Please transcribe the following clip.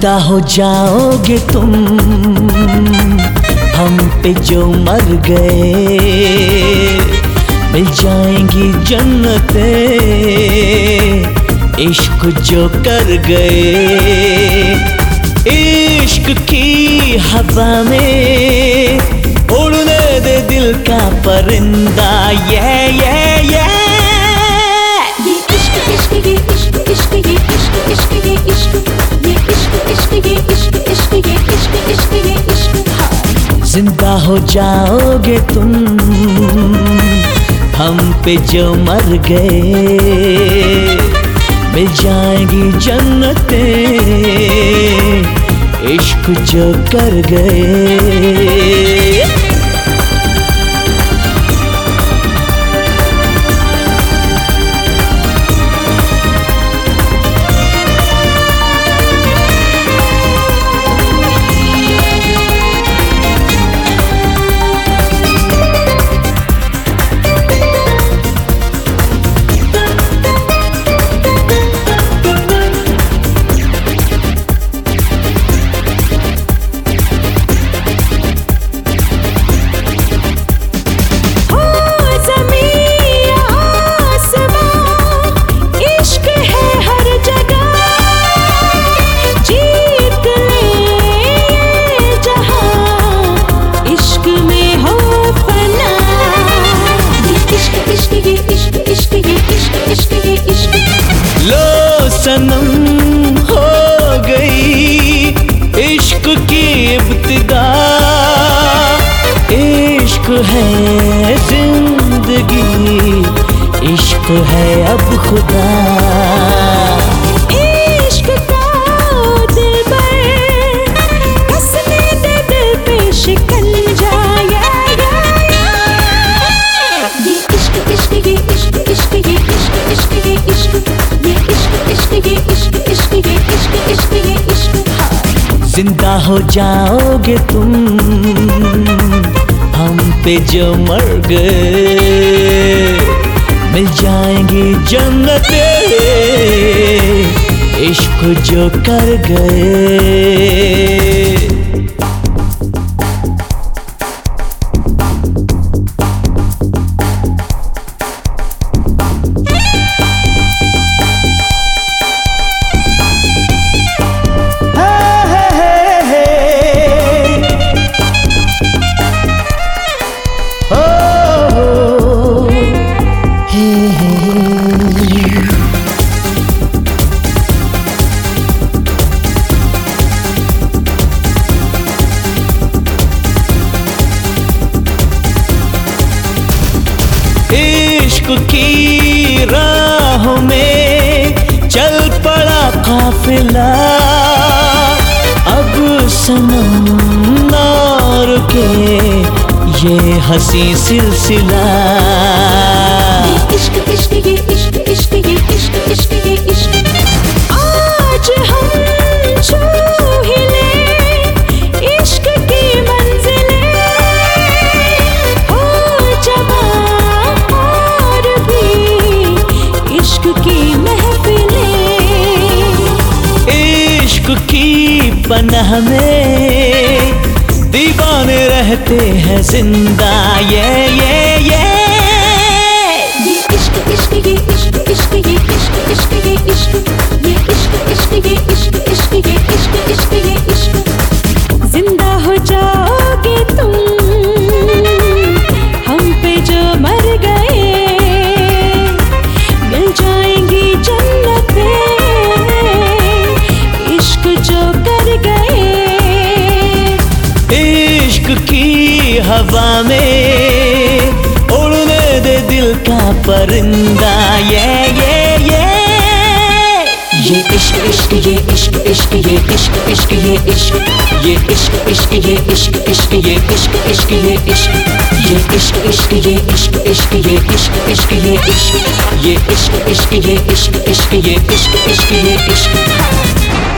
ज़िंदा हो जाओगे तुम हम पे जो मर गए मिल जाएँगी जन्नतें इश्क जो कर गए इश्क की हवा में उड़ने दे दिल का परिंदा ये ये ये इश्क इश्क इश्क इश्क ये हो जाओगे तुम, हम पे जो मर गए, मिल जाएगी जन्नतें, इश्क जो कर गए। सनम हो गई इश्क की इब्तिदा। इश्क है ज़िंदगी इश्क है अब खुदा। ज़िंदा हो जाओगे तुम, हम पे जो मर गए मिल जाएँगे जन्नत, इश्क जो कर गए। की राहों में चल पड़ा काफिला। अब सनम के ये हँसी सिलसिला। इश्क इश्क, ये इश्क इश्क, ये इश्क इश्क, ये पनाह में दीवाने रहते हैं ज़िंदा ये ये ये ये इश्क इश्क ये इश्क इश्क ये इश्क इश्क ये इश्क ये इश्क इश्क ये हवा में उड़ने दे दिल का परिंदा ये ये ये ये इश्क इश्क ये इश्क इश्क ये इश्क इश्क ये इश्क ये इश्क इश्क ये इश्क इश्क ये इश्क इश्क ये इश्क ये इश्क इश्क ये इश्क इश्क ये इश्क इश्क ये इश्क ये इश्क इश्क ये इश्क इश्क ये इश्क इश्क ये इश्क